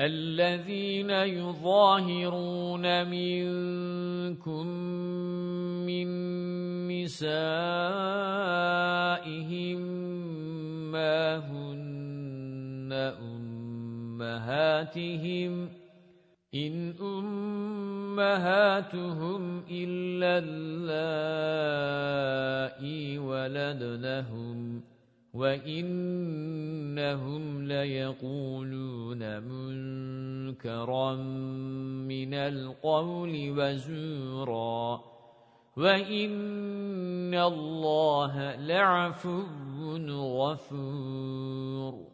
الَّذِينَ يُظَاهِرُونَ مِنكُم مِّن نِّسَائِهِم مَّا هُنَّ أُمَّهَاتِهِمْ إِنْ أُمَّهَاتُهُمْ إِلَّا اللَّائِي وَلَدْنَهُمْ وَإِنَّهُمْ لَيَقُولُونَ مُنكَرًا مِنَ الْقَوْلِ وَزُورًا وَإِنَّ اللَّهَ لَعَفُوٌّ غَفُورٌ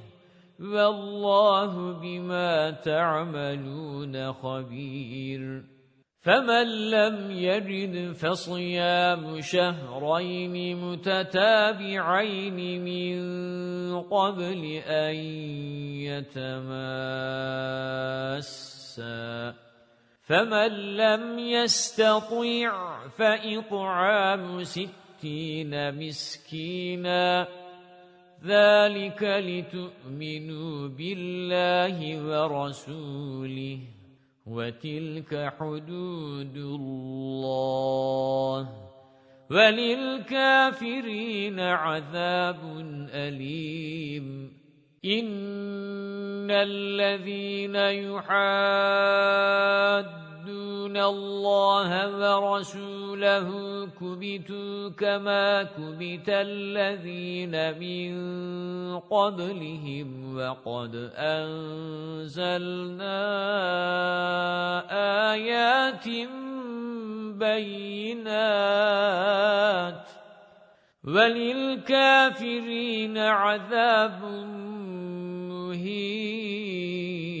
وَاللَّهُ بِمَا تَعْمَلُونَ خَبِيرٌ. فَمَن لَّمْ يَجِدْ فَصِيَامُ شَهْرَيْنِ مُتَتَابِعَيْنِ مِن قَبْلِ أَن يَتَمَاسَّا. فَمَن لَّمْ يَسْتَطِعْ فَإِطْعَامُ سِتِّينَ مِسْكِينًا. ذَلِكَ لِتُؤْمِنُوا بِاللَّهِ وَرَسُولِهِ وَتِلْكَ حُدُودُ اللَّهِ وَلِلْكَافِرِينَ عَذَابٌ أَلِيمٌ. إِنَّ الَّذِينَ يُحَادُّونَ اللَّهَ وَرَسُولَهُ كُبِتُوا كَمَا كُبِتَ الَّذِينَ مِن قَبْلِهِمْ وَقَدْ أَنزَلْنَا آيَاتٍ بَيِّنَاتٍ وَلِلْكَافِرِينَ عَذَابٌ مُهِينٌ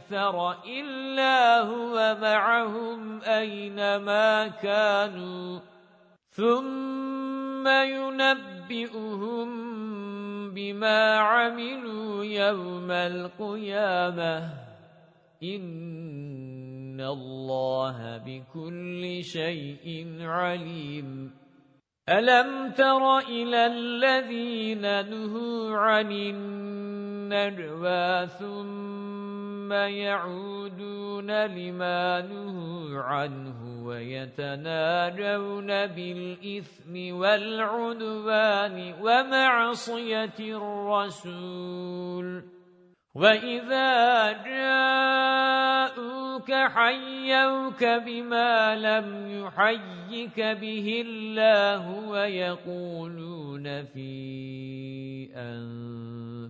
إِلَّا هُوَ مَعَهُمْ أَيْنَمَا كَانُوا. ثُمَّ يُنَبِّئُهُم بِمَا عَمِلُوا يَوْمَ الْقِيَامَةِ. إِنَّ اللَّهَ بِكُلِّ شَيْءٍ عَلِيمٌ. أَلَمْ تَرَ إِلَى الَّذِينَ نُهُوا عَنِ النَّجْوَى ثُمَّ يَعُودُونَ لِمَا نُهُوا عَنْهُ وَيَتَنَاجَوْنَ بِالْإِثْمِ وَالْعُدْوَانِ وَمَعْصِيَةِ الرَّسُولِ. وَإِذَا جَاءُوكَ حَيَّوْكَ بِمَا لَمْ يُحَيِّكَ بِهِ اللَّهُ وَيَقُولُونَ فِي أَنفُسِهِمْ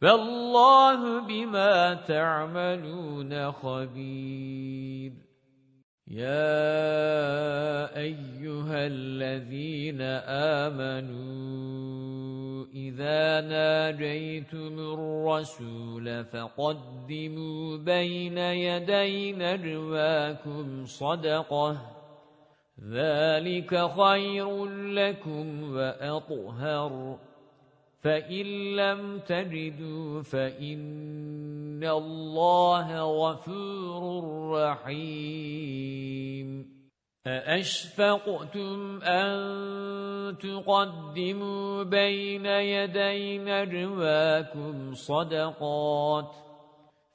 فَاللَّهُ بِمَا تَعْمَلُونَ خَبِيرٌ. يا أيها الذين آمنوا إذا ناجيتم الرسول فقدموا بين يدي نجواكم صدقة ذلك خير لكم وأطهر. فَإِن لَّمْ تَجِدُوا فَإِنَّ اللَّهَ غَفُورٌ رَّحِيمٌ. أَأَشْفَقْتُمْ أَن تُقَدِّمُوا بَيْنَ يَدَيْ نَجْوَاكُمْ صَدَقَاتٍ؟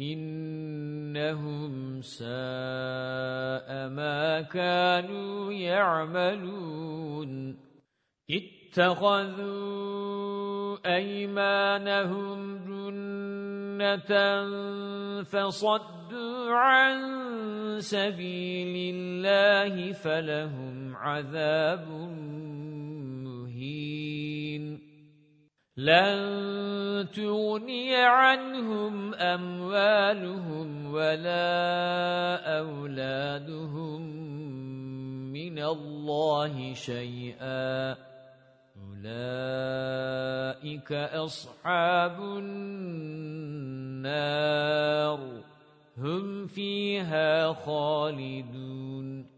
إِنَّهُمْ سَاءَ مَا كَانُوا يَعْمَلُونَ. اتَّخَذُوا أَيْمَانَهُمْ جُنَّةً فَصَدُّوا عَن سَبِيلِ اللَّهِ فَلَهُمْ عَذَابٌ مُهِينٌ. لَن تُغْنِيَ عَنْهُمْ أَمْوَالُهُمْ وَلَا أَوْلَادُهُمْ مِنَ اللَّهِ شَيْئًا أُولَئِكَ أَصْحَابُ النَّارِ هُمْ فِيهَا خَالِدُونَ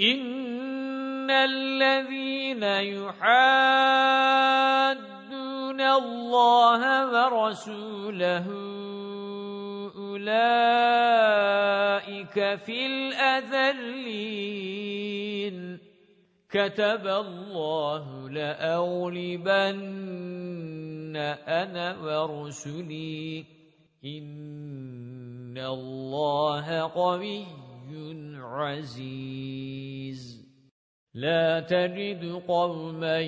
إن الذين يحادون الله ورسوله أولئك في الأذلين كتب الله لأغلبن أنا ورسلي إن الله قوي عزيز. لا تجد قوما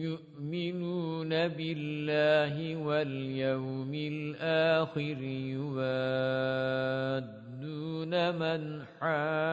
يؤمنون بالله واليوم الآخر يوادون من حاد.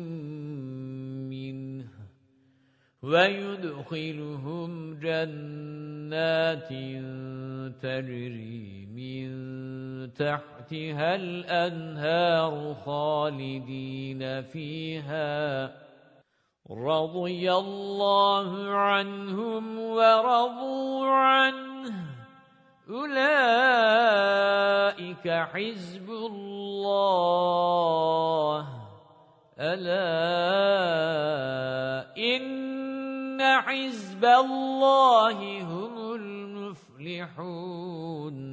وَيُدْخِلُهُمْ جَنَّاتٍ تَجْرِي مِنْ تَحْتِهَا الْأَنْهَارُ خَالِدِينَ فِيهَا. رَضِيَ اللَّهُ عَنْهُمْ وَرَضُوا عَنْهُ. أُولَئِكَ حِزْبُ اللَّهِ. أَلَا إِنَّ حِزْبَ اللَّهِ هُمُ الْمُفْلِحُونَ.